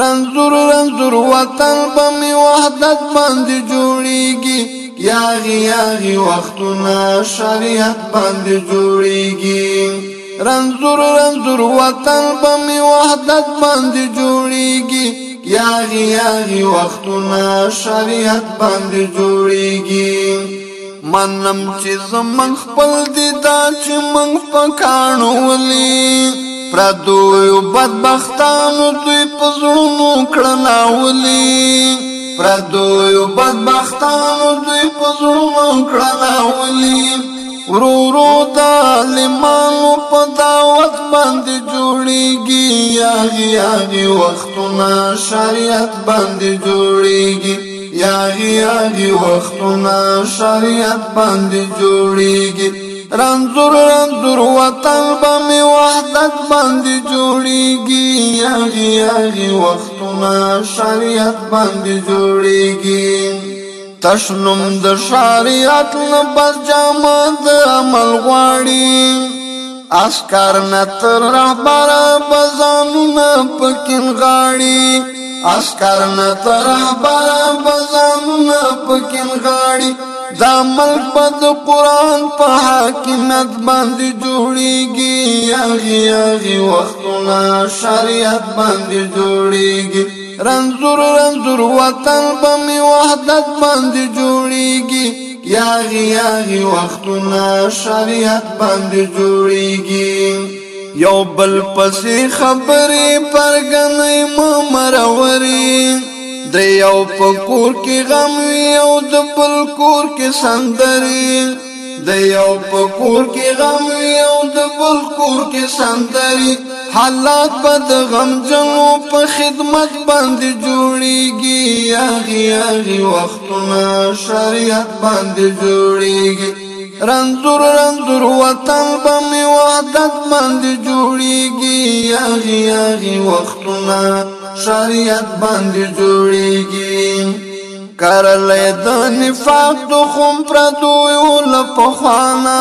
رنزور رنزور وطن بمی وحدت باندې جوړیږي یاغی یاغی وختونه شریعت باندې جوړیږي رنزور رنزور وطن بمی وحدت باندې جوړیږي یاغی یاغی وختونه شریعت باندې جوړیږي منم چې زمن خپل دي دا چې من پکانو ولي پردویو بدبختانو دوی پزړونو کړناولي پردویو بدبختانو دوی پزړونو کړناولي ورو ورو دا لمانو په دعوت باندې جوړیږي یاغي یاغي وختونه شریعت باندې جوړیږي یاغی آگی وختونا شریعت باندی جوڑی گی رنزور رنزور وطن بامی وحدت باندی جوڑی گی یاغی آگی وختونا شریعت باندی جوڑی گی تشنم د شریعت نه بس جامه د عمل غواړي اسکر نه تر رهبر بزانو نه پکین غاړي اسکر نه تر بار بزم نه پکین غاړي دا ملک په قران په حاکمیت باندې جوړيږي یاغي یاغي وختونه شریعت باندې جوړيږي رنزور رنزور وطن بمی وحدت باندې جوړیږي یاغي یاغي وختونه شریعت باندې جوړیږي یو بل پسې خبرې پرګنې مروري د یو پکور کې غم یو د بل کور کې سندري د یو پکور کې غم یو د بل کور کې سندري حالات بد غم جنو په خدمت باندې جوړيږي یاغي یاغي وختونه شریعت باندې جوړيږي رنزور رنزور وطن به می وحدت باندې جوړیږي یاغي یاغي وختونه شریعت باندې جوړیږي کارلې د نفاق د خم پر دوی لپخانه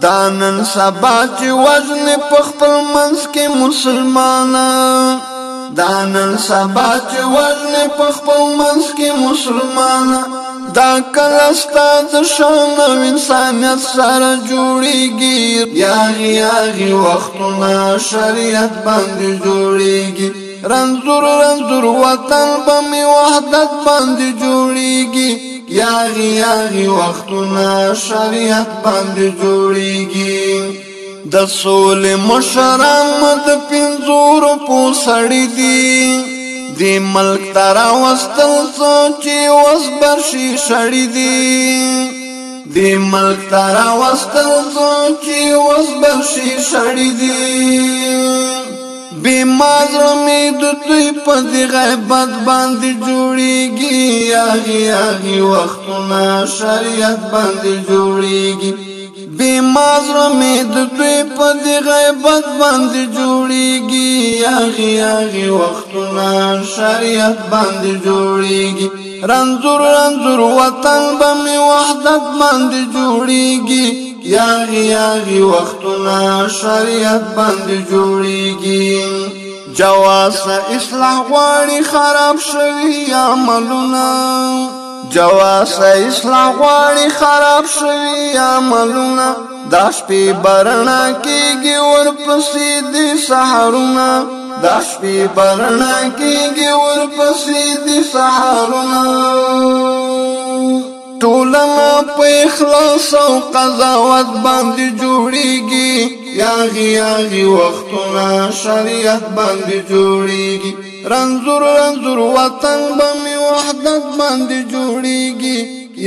دانن سبا چې وزن په خپل منځ کې مسلمانان دا نن سبا چې ورنه په خپل منځ کې مسلمان دا کله ستاسو شان او انسانیت سره جوړیږي یاغي یاغي وختونه شریعت باندې جوړیږي رنزور رنزور وطن به می وحدت باندې جوړیږي یاغي یاغي وختونه شریعت باندې جوړیږي د سولې مشران مد پین تورو په سړی دی د ملک ترا واستل سوچ اوس برشي سړی دی د ملک ترا واستل سوچ اوس برشي سړی دی بیمار مې د دوی په دې غیبت باندې جوړیږي هغه هغه وختونه شریعت باندې جوړیږي بیمار مې د دوی په دې غیبت باندې جوړ جوړيږي اغي اغي وختونه شریعت باندې جوړيږي رنزور رنزور وطن بمي وحدت باندې جوړيږي یاغی یاغی وختونه شریعت باندې جوړیږي جواز اصلاح غواړي خراب شوی عملونه جواس اسلام غواړي خراب شوی عملونه دا شپې برنا کېږي ورپسې د سحرونه دا شپې برنا کېږي ورپسې د سحرونه ټولنه په اخلاص او قضاوت باندې جوړیږي یاغي یاغي وختونه شریعت باندې جوړیږي رنزور رنزور وطن باندې وحدت باندې جوړیږي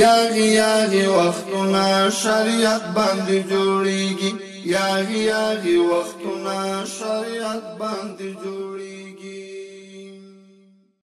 یاغي یاغي وختونه شریعت باندې جوړیږي یاغي یاغي وختونه شریعت باندې جوړیږي